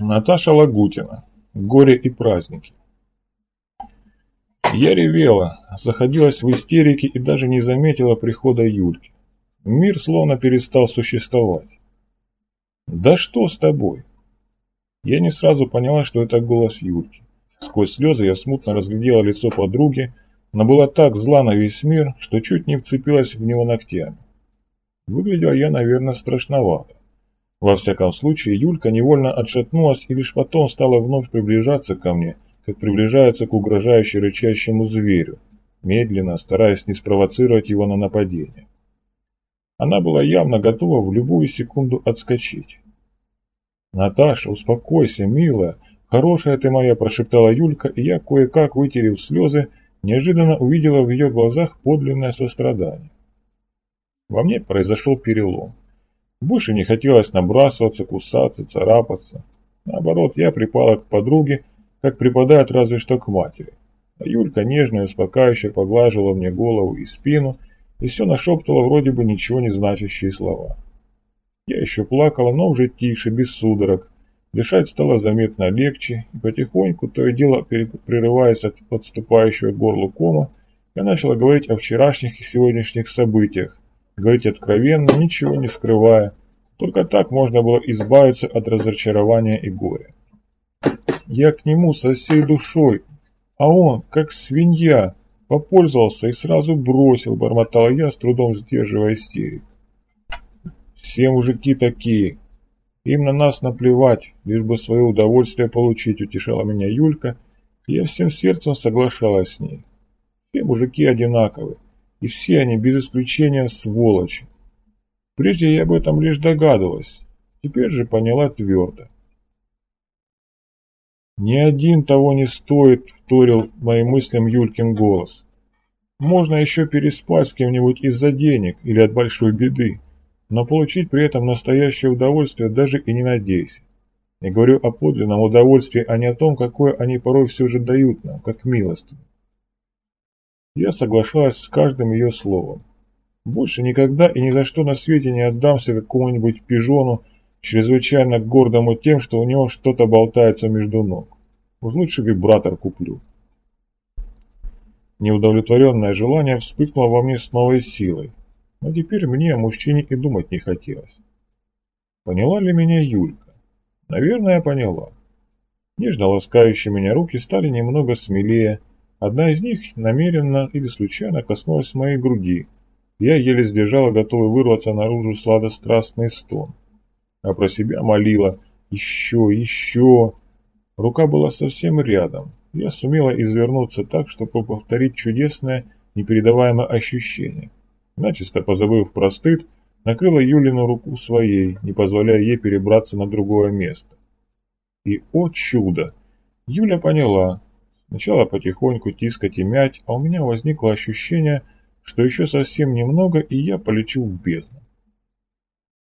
Наташа Лагутина. Горе и праздники. Я ревела, заходилась в истерике и даже не заметила прихода Юльки. Мир словно перестал существовать. «Да что с тобой?» Я не сразу поняла, что это голос Юльки. Сквозь слезы я смутно разглядела лицо подруги, но была так зла на весь мир, что чуть не вцепилась в него ногтями. Выглядела я, наверное, страшновато. Во всяком случае, Юлька невольно отшатнулась и лишь потом стала вновь приближаться ко мне, как приближается к угрожающе рычащему зверю, медленно, стараясь не спровоцировать его на нападение. Она была явно готова в любую секунду отскочить. «Наташа, успокойся, милая, хорошая ты моя», – прошептала Юлька, и я, кое-как вытерев слезы, неожиданно увидела в ее глазах подлинное сострадание. Во мне произошел перелом. Больше не хотелось набрасываться, кусаться, царапаться. Наоборот, я припала к подруге, как припадает разве что к матери. А Юлька нежно и успокаивающе поглаживала мне голову и спину, и все нашептала вроде бы ничего не значащие слова. Я еще плакала, но уже тише, без судорог. Дышать стало заметно легче, и потихоньку, то и дело прерываясь от подступающего горлу кома, я начала говорить о вчерашних и сегодняшних событиях, говорить откровенно, ничего не скрывая. Только так можно было избавиться от разочарования и горя. Я к нему со всей душой, а он, как свинья, попользовался и сразу бросил, бормотал я, с трудом сдерживая истерик. Все мужики такие. Им на нас наплевать, лишь бы свое удовольствие получить, утешала меня Юлька, и я всем сердцем соглашалась с ней. Все мужики одинаковы и все они без исключения сволочи. Прежде я об этом лишь догадывалась, теперь же поняла твердо. «Ни один того не стоит», — вторил моим мыслям Юлькин голос. «Можно еще переспать с кем-нибудь из-за денег или от большой беды, но получить при этом настоящее удовольствие даже и не надейся. Я говорю о подлинном удовольствии, а не о том, какое они порой все же дают нам, как милостыню. Я соглашалась с каждым ее словом. Больше никогда и ни за что на свете не отдамся какому-нибудь пижону, чрезвычайно гордому тем, что у него что-то болтается между ног. Уж лучше вибратор куплю. Неудовлетворенное желание вспыхнуло во мне с новой силой, но теперь мне о мужчине и думать не хотелось. Поняла ли меня Юлька? Наверное, поняла. Нежно ласкающие меня руки стали немного смелее, Одна из них намеренно или случайно коснулась моей груди. Я еле сдержала, готовый вырваться наружу сладострастный стон. А про себя молила «Еще, еще!». Рука была совсем рядом. Я сумела извернуться так, чтобы повторить чудесное, непередаваемое ощущение. Начисто позабыв про стыд, накрыла Юлину руку своей, не позволяя ей перебраться на другое место. И, о чудо! Юля поняла, Начала потихоньку тискать и мять, а у меня возникло ощущение, что еще совсем немного, и я полечу в бездну.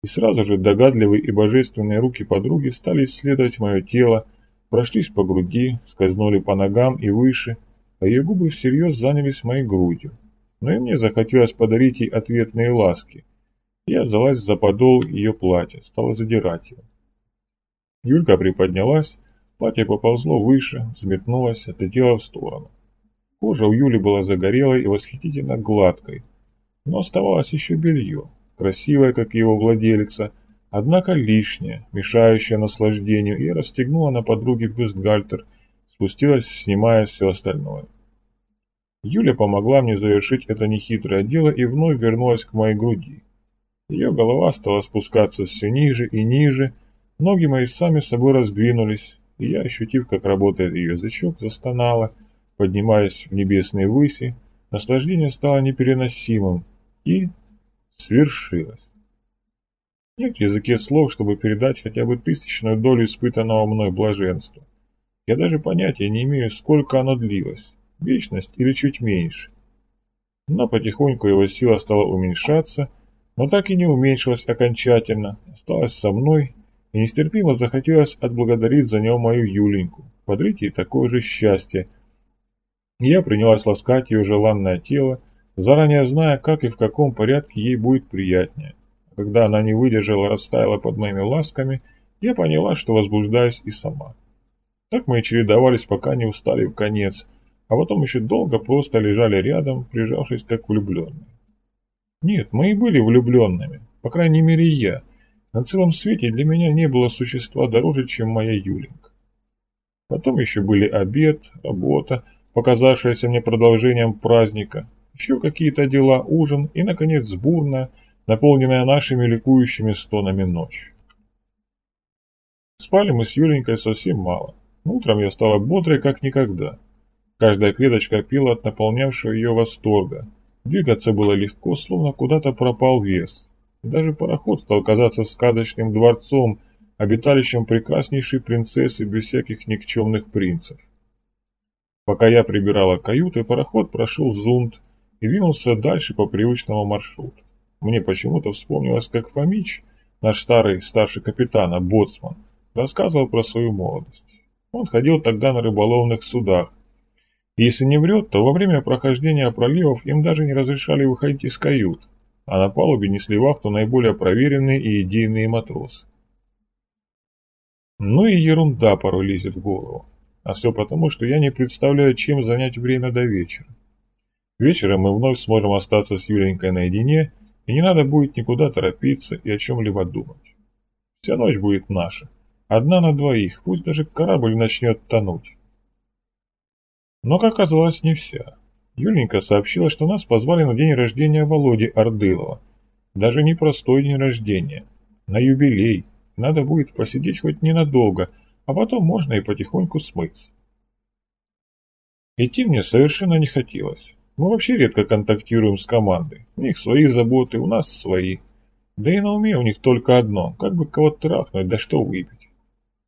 И сразу же догадливые и божественные руки подруги стали исследовать мое тело, прошлись по груди, скользнули по ногам и выше, а ее губы всерьез занялись моей грудью. Но и мне захотелось подарить ей ответные ласки. Я залазь за подол ее платья, стала задирать его. Юлька приподнялась, Платье поползло выше, взметнулось, отлетело в сторону. Кожа у Юли была загорелой и восхитительно гладкой, но оставалось еще белье, красивое, как его владелица, однако лишнее, мешающее наслаждению, и расстегнула на подруге бюстгальтер, спустилась, снимая все остальное. Юля помогла мне завершить это нехитрое дело и вновь вернулась к моей груди. Ее голова стала спускаться все ниже и ниже, ноги мои сами собой раздвинулись, и я, ощутив, как работает ее язычок, застонала, поднимаясь в небесные выси, наслаждение стало непереносимым и свершилось. Нет в языке слов, чтобы передать хотя бы тысячную долю испытанного мной блаженства. Я даже понятия не имею, сколько оно длилось, вечность или чуть меньше. Но потихоньку его сила стала уменьшаться, но так и не уменьшилась окончательно, осталась со мной и нестерпимо захотелось отблагодарить за него мою Юленьку, подарить ей такое же счастье. я принялась ласкать ее желанное тело, заранее зная, как и в каком порядке ей будет приятнее. когда она не выдержала, растаяла под моими ласками, я поняла, что возбуждаюсь и сама. Так мы и чередовались, пока не устали в конец, а потом еще долго просто лежали рядом, прижавшись как влюбленные. Нет, мы и были влюбленными, по крайней мере я. На целом свете для меня не было существа дороже, чем моя Юленька. Потом еще были обед, работа, показавшаяся мне продолжением праздника, еще какие-то дела, ужин и, наконец, бурная, наполненная нашими ликующими стонами ночь. Спали мы с Юленькой совсем мало. Утром я стала бодрой, как никогда. Каждая клеточка пила от наполнявшего ее восторга. Двигаться было легко, словно куда-то пропал вес. Даже пароход стал казаться сказочным дворцом, обиталищем прекраснейшей принцессы без всяких никчемных принцев. Пока я прибирала каюты, пароход прошел зунд и двинулся дальше по привычному маршруту. Мне почему-то вспомнилось, как Фомич, наш старый старший капитан, а боцман, рассказывал про свою молодость. Он ходил тогда на рыболовных судах. И если не врет, то во время прохождения проливов им даже не разрешали выходить из кают, а на палубе несли вахту наиболее проверенные и идейные матросы. Ну и ерунда порой лезет в голову. А все потому, что я не представляю, чем занять время до вечера. Вечером мы вновь сможем остаться с Юленькой наедине, и не надо будет никуда торопиться и о чем-либо думать. Вся ночь будет наша. Одна на двоих, пусть даже корабль начнет тонуть. Но, как оказалось, не вся. Юленька сообщила, что нас позвали на день рождения Володи Ордылова. Даже не простой день рождения, на юбилей. Надо будет посидеть хоть ненадолго, а потом можно и потихоньку смыться. Идти мне совершенно не хотелось. Мы вообще редко контактируем с командой. У них свои заботы, у нас свои. Да и на уме у них только одно, как бы кого-то трахнуть, да что выпить.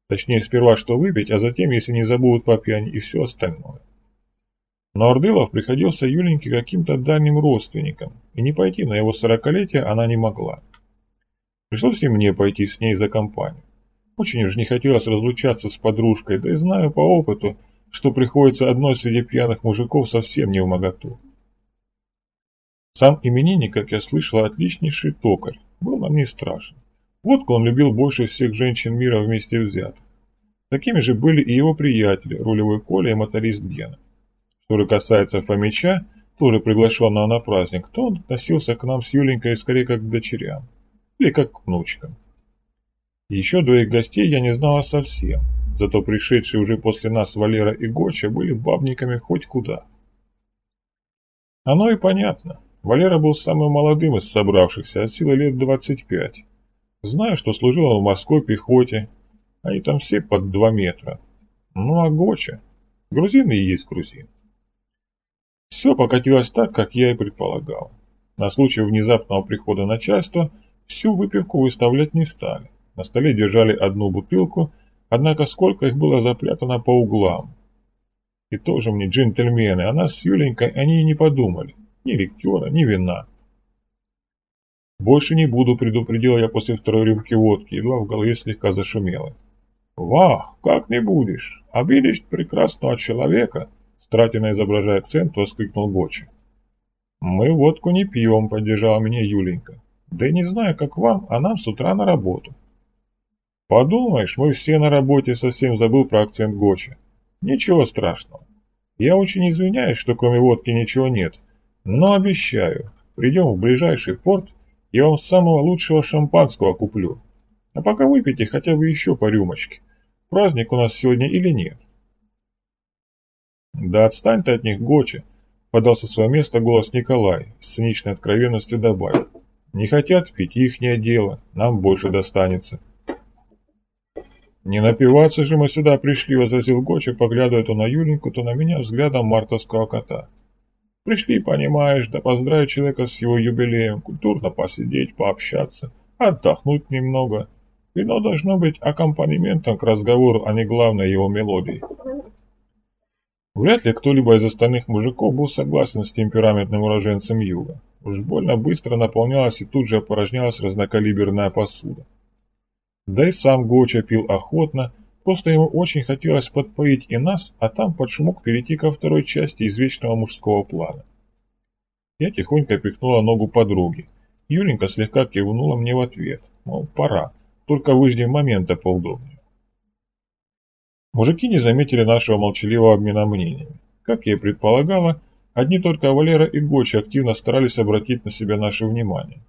Точнее, сперва что выпить, а затем, если не забудут по пьяни, и все остальное. Но Ордылов приходился Юленьке каким-то дальним родственником, и не пойти на его сорокалетие она не могла. Пришлось и мне пойти с ней за компанию. Очень уж не хотелось разлучаться с подружкой, да и знаю по опыту, что приходится одной среди пьяных мужиков совсем не в моготу. Сам именинник, как я слышал, отличнейший токарь, был нам не страшен. Водку он любил больше всех женщин мира вместе взятых. Такими же были и его приятели, рулевой Коля и моторист Гена. Что касается Фомича, тоже приглашенного на праздник, то он относился к нам с Юленькой скорее как к дочерям, или как к внучкам. Еще двоих гостей я не знала совсем, зато пришедшие уже после нас Валера и Гоча были бабниками хоть куда. Оно и понятно. Валера был самым молодым из собравшихся, от силы лет 25. Знаю, что служил он в морской пехоте. Они там все под два метра. Ну а Гоча? Грузин и есть грузин. Все покатилось так, как я и предполагал. На случай внезапного прихода начальства всю выпивку выставлять не стали. На столе держали одну бутылку, однако сколько их было запрятано по углам. И тоже мне джентльмены, а нас с Юленькой они и не подумали. Ни ликтера, ни вина. «Больше не буду», — предупредил я после второй рюмки водки, едва в голове слегка зашумело. «Вах, как не будешь! Обидеть прекрасного человека!» Стратина, изображая акцент, воскликнул Гочи. «Мы водку не пьем», — поддержала меня Юленька. «Да и не знаю, как вам, а нам с утра на работу». «Подумаешь, мы все на работе, совсем забыл про акцент Гочи. Ничего страшного. Я очень извиняюсь, что кроме водки ничего нет, но обещаю, придем в ближайший порт я вам самого лучшего шампанского куплю. А пока выпейте хотя бы еще по рюмочке. Праздник у нас сегодня или нет? Да отстань ты от них, Гочи, подал со своего места голос Николай, с циничной откровенностью добавил. Не хотят пить, ихнее дело, нам больше достанется. Не напиваться же мы сюда пришли, возразил Гочи, поглядывая то на Юленьку, то на меня взглядом мартовского кота. Пришли, понимаешь, да поздравить человека с его юбилеем, культурно посидеть, пообщаться, отдохнуть немного. Вино должно быть аккомпанементом к разговору, а не главной его мелодией. Вряд ли кто-либо из остальных мужиков был согласен с темпераментным уроженцем юга. Уж больно быстро наполнялась и тут же опорожнялась разнокалиберная посуда. Да и сам Гоча пил охотно, Просто ему очень хотелось подпоить и нас, а там под шумок перейти ко второй части извечного мужского плана. Я тихонько пихнула ногу подруги. Юленька слегка кивнула мне в ответ, мол, пора. только выждем момента поудобнее. Мужики не заметили нашего молчаливого обмена мнениями. Как я и предполагала, одни только Валера и Гочи активно старались обратить на себя наше внимание.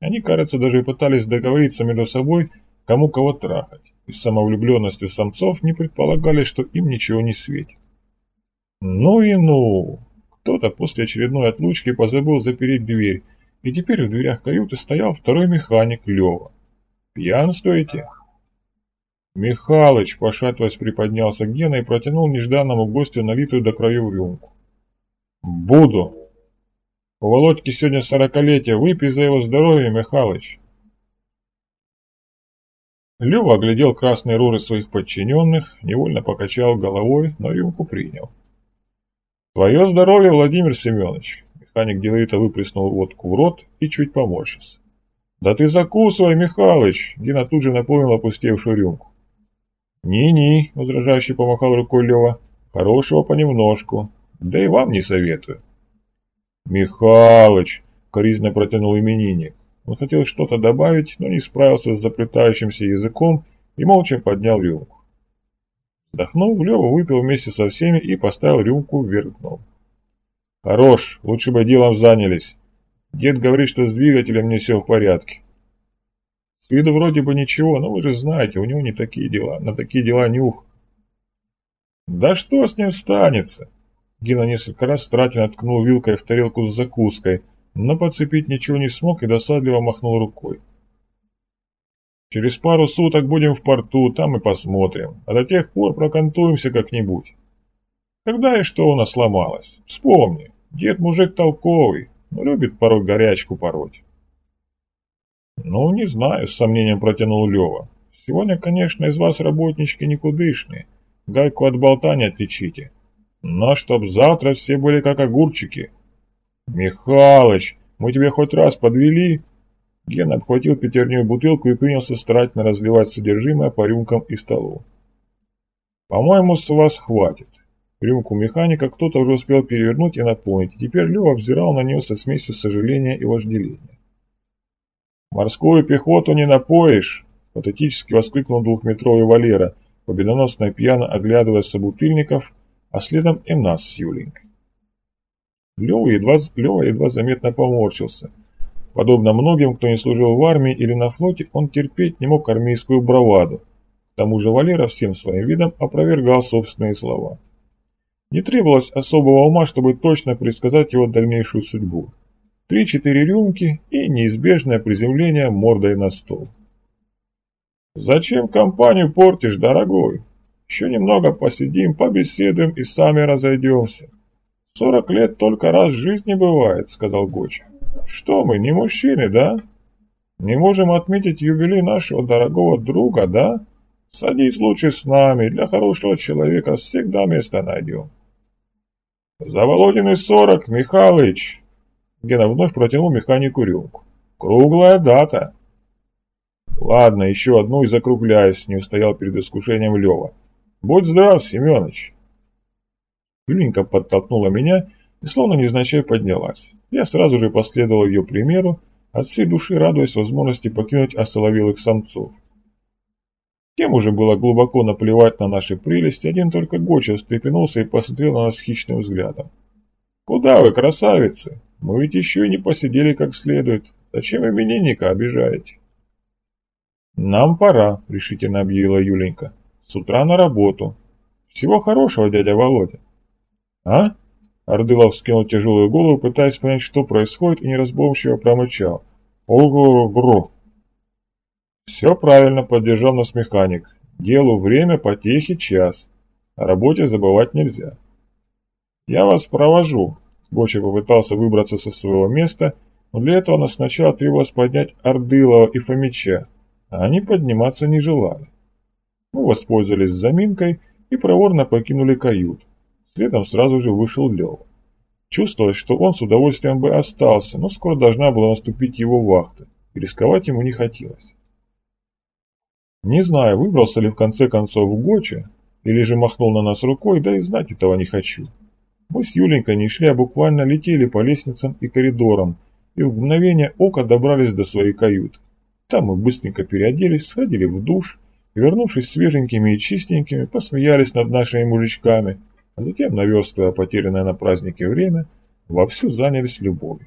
Они, кажется, даже и пытались договориться между собой, кому кого трахать, и с самцов не предполагали, что им ничего не светит. Ну и ну! Кто-то после очередной отлучки позабыл запереть дверь, и теперь в дверях каюты стоял второй механик Лева. «Пьянствуете?» Михалыч, пошатываясь, приподнялся Гена и протянул нежданному гостю налитую до краев рюмку. «Буду!» «У Володьки сегодня сорокалетие, выпей за его здоровье, Михалыч!» Лева оглядел красные руры своих подчиненных, невольно покачал головой, но рюмку принял. «Твое здоровье, Владимир Семенович!» Механик деловито выплеснул водку в рот и чуть поморщился. «Да ты закусывай, Михалыч!» Гена тут же наполнил опустевшую рюмку. «Ни-ни», — возражающий помахал рукой Лева, — «хорошего понемножку. Да и вам не советую». «Михалыч!» — коризно протянул именинник. Он хотел что-то добавить, но не справился с заплетающимся языком и молча поднял рюмку. Вздохнув, Лева выпил вместе со всеми и поставил рюмку вверх дном. «Хорош, лучше бы делом занялись. Дед говорит, что с двигателем не все в порядке». «С виду вроде бы ничего, но вы же знаете, у него не такие дела, на такие дела нюх». «Да что с ним станется?» Гена несколько раз старательно ткнул вилкой в тарелку с закуской, но подцепить ничего не смог и досадливо махнул рукой. Через пару суток будем в порту, там и посмотрим. А до тех пор прокантуемся как-нибудь. Когда и что у нас сломалось? Вспомни, дед мужик толковый, но любит порой горячку пороть. Ну, не знаю, с сомнением протянул Лева. Сегодня, конечно, из вас работнички никудышные. Гайку от болта не отличите. Но чтоб завтра все были как огурчики. Михалыч, мы тебе хоть раз подвели? Ген обхватил пятерню бутылку и принялся старательно разливать содержимое по рюмкам и столу. «По-моему, с вас хватит». Рюмку механика кто-то уже успел перевернуть и наполнить, и теперь Лева взирал на нее со смесью сожаления и вожделения. «Морскую пехоту не напоишь!» — патетически воскликнул двухметровый Валера, победоносно и пьяно оглядывая собутыльников, а следом и нас с Юленькой. Лева едва, Лева едва заметно поморщился — Подобно многим, кто не служил в армии или на флоте, он терпеть не мог армейскую браваду. К тому же Валера всем своим видом опровергал собственные слова. Не требовалось особого ума, чтобы точно предсказать его дальнейшую судьбу. Три-четыре рюмки и неизбежное приземление мордой на стол. «Зачем компанию портишь, дорогой? Еще немного посидим, побеседуем и сами разойдемся. Сорок лет только раз в жизни бывает», — сказал Гоча. Что мы, не мужчины, да? Не можем отметить юбилей нашего дорогого друга, да? Садись лучше с нами, для хорошего человека всегда место найдем. За Володины сорок, Михалыч. Гена вновь протянул механику рюмку. Круглая дата. Ладно, еще одну и закругляюсь, не устоял перед искушением Лева. Будь здрав, Семенович. Юленька подтолкнула меня и словно незначай поднялась. Я сразу же последовал ее примеру, от всей души радуясь возможности покинуть осоловелых самцов. Тем уже было глубоко наплевать на наши прелести, один только Гоча встрепенулся и посмотрел на нас хищным взглядом. «Куда вы, красавицы? Мы ведь еще не посидели как следует. Зачем именинника обижаете?» «Нам пора», — решительно объявила Юленька. «С утра на работу. Всего хорошего, дядя Володя». «А?» Ордылов скинул тяжелую голову, пытаясь понять, что происходит, и неразборчиво промычал. «Ого-гро!» «Все правильно», — поддержал нас механик. «Делу время, потехи час. О работе забывать нельзя». «Я вас провожу», — Гоча попытался выбраться со своего места, но для этого нас сначала требовалось поднять Ордылова и Фомича, а они подниматься не желали. Мы воспользовались заминкой и проворно покинули кают. Следом сразу же вышел Лева. Чувствовалось, что он с удовольствием бы остался, но скоро должна была наступить его вахта, и рисковать ему не хотелось. Не знаю, выбрался ли в конце концов Гоча, или же махнул на нас рукой, да и знать этого не хочу. Мы с Юленькой не шли, а буквально летели по лестницам и коридорам, и в мгновение ока добрались до своей каюты. Там мы быстренько переоделись, сходили в душ, вернувшись свеженькими и чистенькими, посмеялись над нашими мужичками, а затем, наверстывая потерянное на празднике время, вовсю занялись любовью.